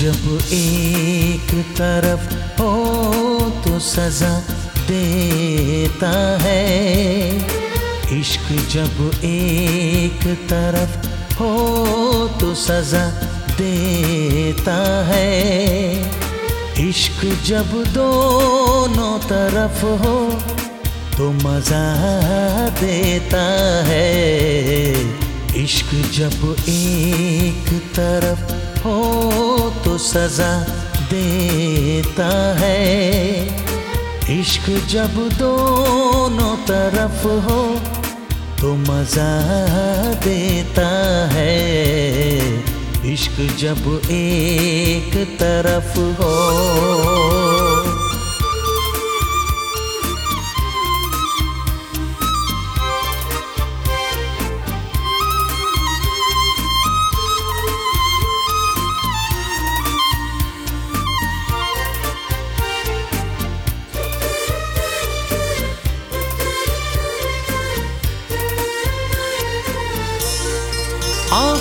जब एक तरफ़ हो तो सजा देता है। इश्क जब एक तरफ़ हो तो सजा देता है। इश्क जब दोनों तरफ़ हो तो मज़ा देता है। इश्क जब एक तरफ़ हो सजा देता है। इश्क जब दोनों तरफ़ हो तो मज़ा देता है। इश्क जब एक तरफ़ हो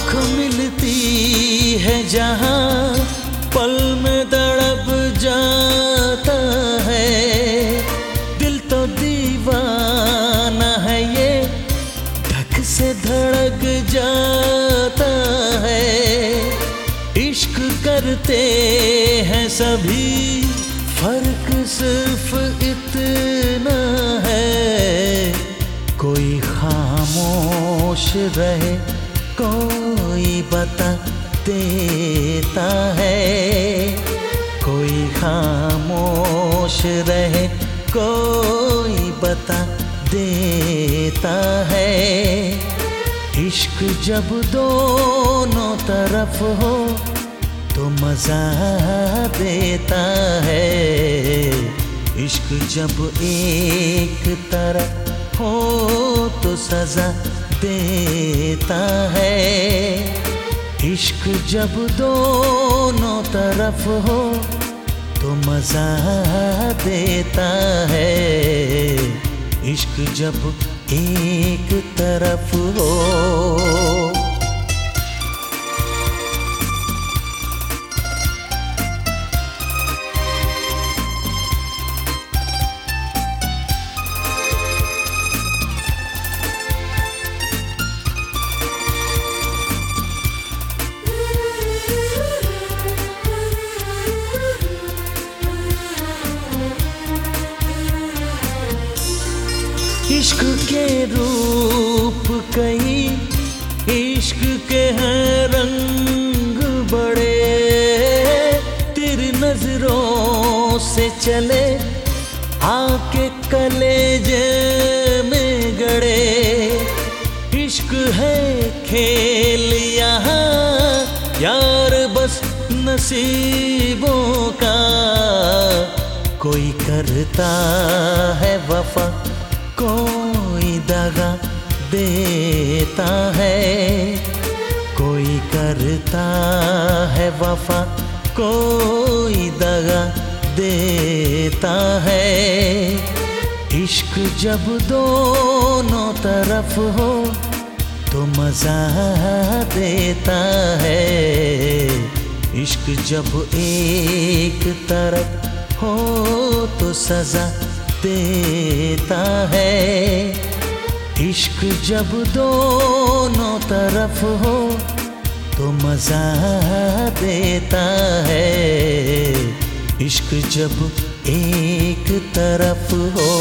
आँख मिलती है जहाँ पल में दड़ब जाता है। दिल तो दीवाना है ये धक से धड़क जाता है। इश्क करते हैं सभी, फ़र्क सिर्फ़ इतना है। कोई खामोश रहे कोई बता देता है, कोई खामोश रहे, कोई बता देता है। इश्क जब दोनों तरफ़ हो तो मज़ा देता है। इश्क जब एक तरफ़ हो तो सजा देता है। इश्क जब दोनों तरफ़ हो तो मज़ा देता है। इश्क जब एक तरफ़ हो इश्क के रूप कई, इश्क के हैं रंग बड़े। तेरी नज़रों से चले, आके कलेजे में गड़े। इश्क है खेल यहाँ, यार बस नसीबों का। कोई करता है वफा कोई दगा देता है, कोई करता है वफा, कोई दगा देता है। इश्क जब दोनों तरफ़ हो तो मज़ा देता है। इश्क जब एक तरफ़ हो तो सजा देता है। इश्क जब दोनों तरफ़ हो तो मज़ा देता है। इश्क जब एक तरफ़ हो